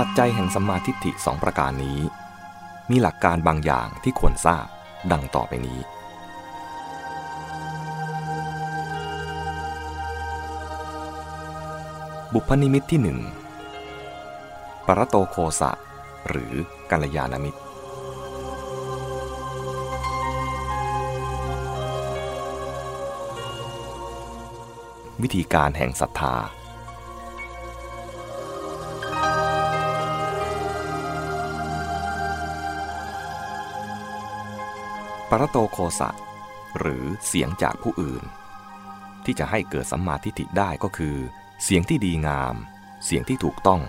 ปัจจัยแห่งสัมมาทิฏฐิสองประการนี้ มีหลักการบางอย่างที่ควรทราบดังต่อไปนี้ บุพนิมิตที่หนึ่งปรโตโคสะ หรือกัลยาณมิตร วิธีการแห่งศรัทธา ปรโตโคสะ หรือเสียงจากผู้อื่น ที่จะให้เกิดสัมมาทิฏฐิได้ก็คือ เสียงที่ดีงาม เสียงที่ถูกต้อง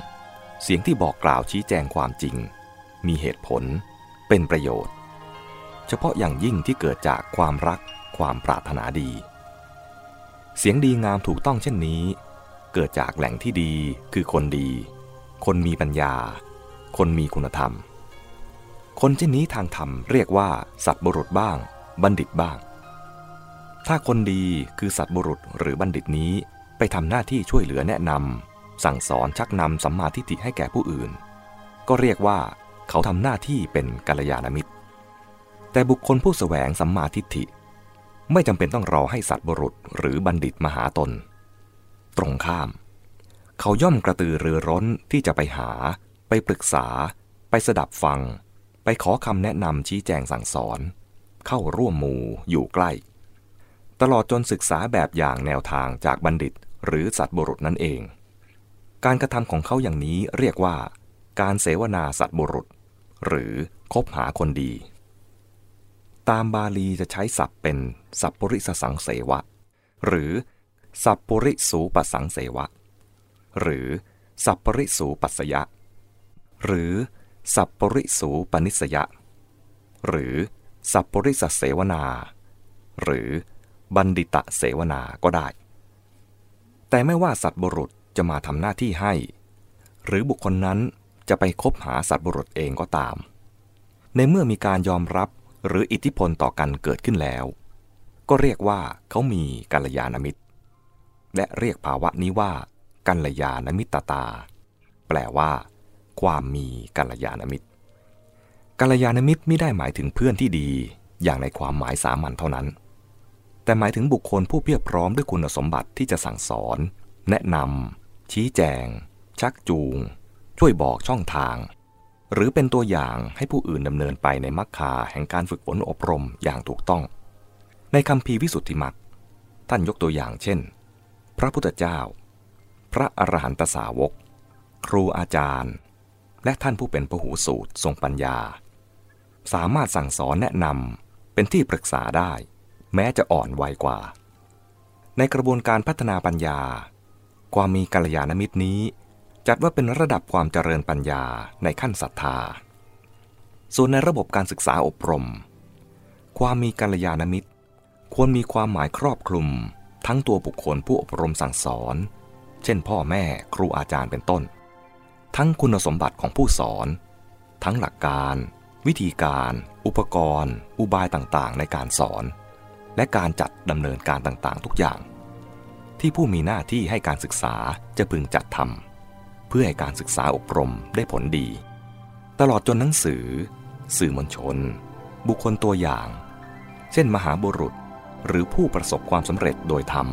เสียงที่บอกกล่าวชี้แจงความจริง มีเหตุผล เป็นประโยชน์ เฉพาะอย่างยิ่งที่เกิดจากความรักความปรารถนาดี เสียงดีงามถูกต้องเช่นนี้ เกิดจากแหล่งที่ดีคือคนดี คนมีปัญญา คนมีคุณธรรม คนเช่นนี้ทางธรรมเรียกว่า สัตบุรุษบ้าง บัณฑิตบ้าง ถ้าคนดีคือสัตบุรุษหรือบัณฑิตนี้ไปทำหน้าที่ช่วยเหลือแนะนำสั่งสอนชักนำสัมมาทิฏฐิให้แก่ผู้อื่น ก็เรียกว่า เขาทำหน้าที่เป็นกัลยาณมิตร แต่บุคคลผู้แสวงสัมมาทิฏฐิ ไม่จำเป็นต้องรอให้สัตว์บุรุษหรือบัณฑิตมาหาตน ตรงข้าม เขาย่อมกระตือรือร้นที่จะไปหา ไปปรึกษา ไปสดับฟัง ไปขอคำแนะนำชี้แจงสั่งสอน เข้าร่วมหมู่อยู่ใกล้ ตลอดจนศึกษาแบบอย่างแนวทางจากบัณฑิต หรือสัตว์บุรุษนั่นเอง การกระทำของเขาอย่างนี้เรียกว่า การเสวนาสัตว์บุรุษ หรือคบหาคนดี ตามบาลีจะใช้ศัพท์เป็นสัพปริสสังเสวะ หรือสัพปริสูปสังเสวะ หรือสัพปริสูปัสยะ หรือ สัพปริสูปนิสยะ หรือสัพปริสเสวนา หรือบัณฑิตะเสวนาก็ได้ แต่ไม่ว่าสัตว์บุรุษจะมาทำหน้าที่ให้ หรือบุคคลนั้นจะไปคบหาสัตว์บุรุษเองก็ตาม ในเมื่อมีการยอมรับหรืออิทธิพลต่อกันเกิดขึ้นแล้ว ก็เรียกว่าเขามีกัลยาณมิตร และเรียกภาวะนี้ว่ากัลยาณมิตรตา แปลว่า ความมีกัลยาณมิตรกัลยาณมิตรไม่ได้หมายถึงเพื่อนที่ดีอย่างในความหมายสามัญเท่านั้น แต่หมายถึงบุคคลผู้เพียบพร้อมด้วยคุณสมบัติที่จะสั่งสอน แนะนำชี้แจง ชักจูง ช่วยบอกช่องทาง หรือเป็นตัวอย่างให้ผู้อื่นดำเนินไปในมรรคาแห่งการฝึกฝนอบรมอย่างถูกต้อง ในคำพีวิสุทธิมรรคท่านยกตัวอย่างเช่น พระพุทธเจ้า พระอรหันตสาวก ครูอาจารย์ และท่านผู้เป็นพหูสูตรทรงปัญญา สามารถสั่งสอนแนะนำเป็นที่ปรึกษาได้ แม้จะอ่อนวัยกว่า ในกระบวนการพัฒนาปัญญา ความมีกัลยาณมิตรนี้ จัดว่าเป็นระดับความเจริญปัญญาในขั้นศรัทธา ส่วนในระบบการศึกษาอบรม ความมีกัลยาณมิตร ควรมีความหมายครอบคลุม ทั้งตัวบุคคลผู้อบรมสั่งสอน เช่น พ่อแม่ครูอาจารย์เป็นต้น ทั้งคุณสมบัติของผู้สอน ทั้งหลักการ วิธีการ อุปกรณ์ อุบายต่างๆ ในการสอน และการจัดดำเนินการต่างๆ ทุกอย่าง ที่ผู้มีหน้าที่ให้การศึกษาจะพึงจัดทำเพื่อให้การศึกษาอบรมได้ผลดี ตลอดจนหนังสือ สื่อมวลชน บุคคลตัวอย่าง เช่น มหาบุรุษ หรือผู้ประสบความสำเร็จโดยธรรม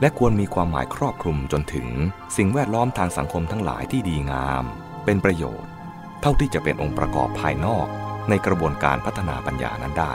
และควรมีความหมายครอบคลุมจนถึงสิ่งแวดล้อมทางสังคมทั้งหลายที่ดีงาม เป็นประโยชน์ เท่าที่จะเป็นองค์ประกอบภายนอกในกระบวนการพัฒนาปัญญานั้นได้